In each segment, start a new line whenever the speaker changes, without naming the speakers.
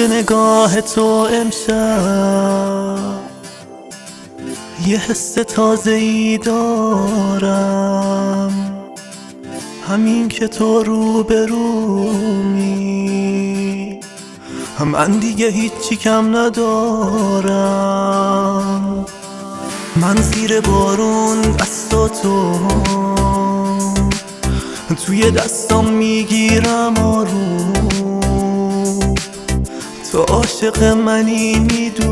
نگاه تو امشب یه حس تازه ای دارم. همین که تو رو برومی من دیگه هیچی کم ندارم. من زیر بارون دستاتو توی دستام می‌گیرم آروم. تو عاشق منی می‌دونم.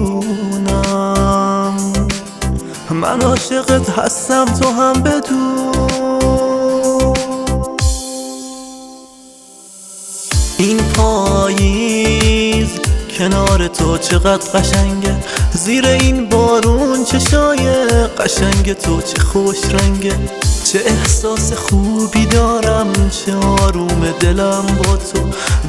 من عاشقت هستم تو هم بدون. این پاییز کنار تو چقدر قشنگه. زیر این بارون چشای قشنگ تو چه خوش رنگه. چه احساس خوبی دارم چه آروم دلم با تو.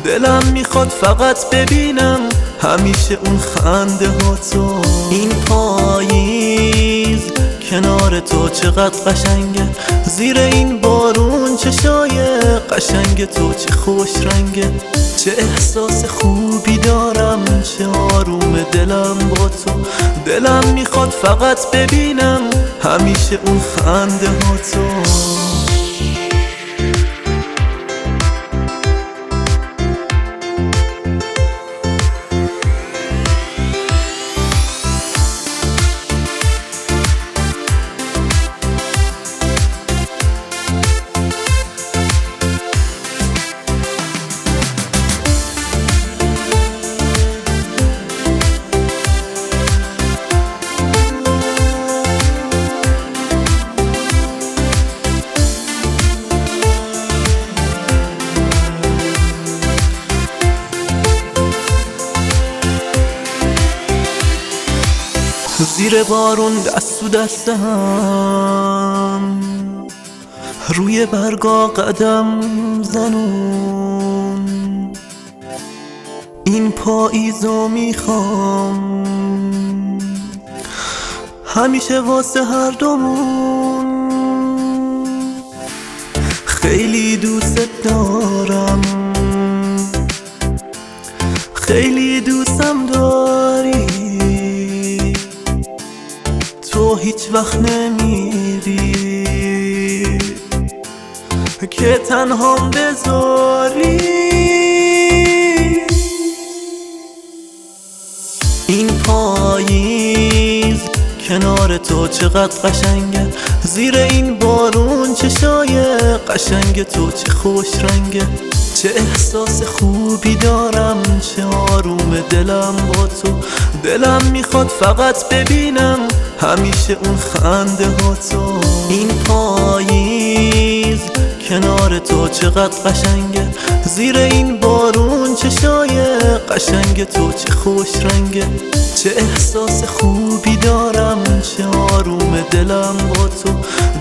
دلم می‌خواد فقط ببینم همیشه اون خنده ها تو. این پاییز کنار تو چقدر قشنگه. زیر این بارون چشای قشنگ تو چه خوش رنگه. چه احساس خوبی دارم چه آروم دلم با تو. دلم می‌خواد فقط ببینم همیشه اون خنده ها تو. زیر بارون دست تو دست هم. روی برگا قدم زنون. این پاییزو می‌خوام. همیشه واسه هر دومون. خیلی دوست دارم. خیلی دوستم داری. هیچ وقت نمیری. که تنهام بذاری. این پاییز کنار تو چقدر قشنگه. زیر این بارون چشای قشنگ تو چه خوش رنگه. چه احساس خوبی دارم چه آروم دلم با تو. دلم می‌خواد فقط ببینم همیشه اون خنده ها تو. این پاییز کنار تو چقدر قشنگه. زیر این بارون چشای قشنگ تو چه خوش رنگه. چه احساس خوبی دارم چه آروم دلم با تو.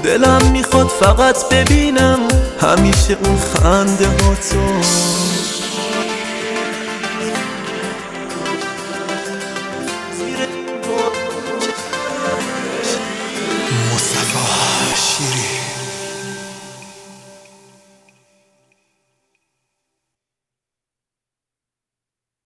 دلم می‌خواد فقط ببینم همیشه اون خنده ها تو.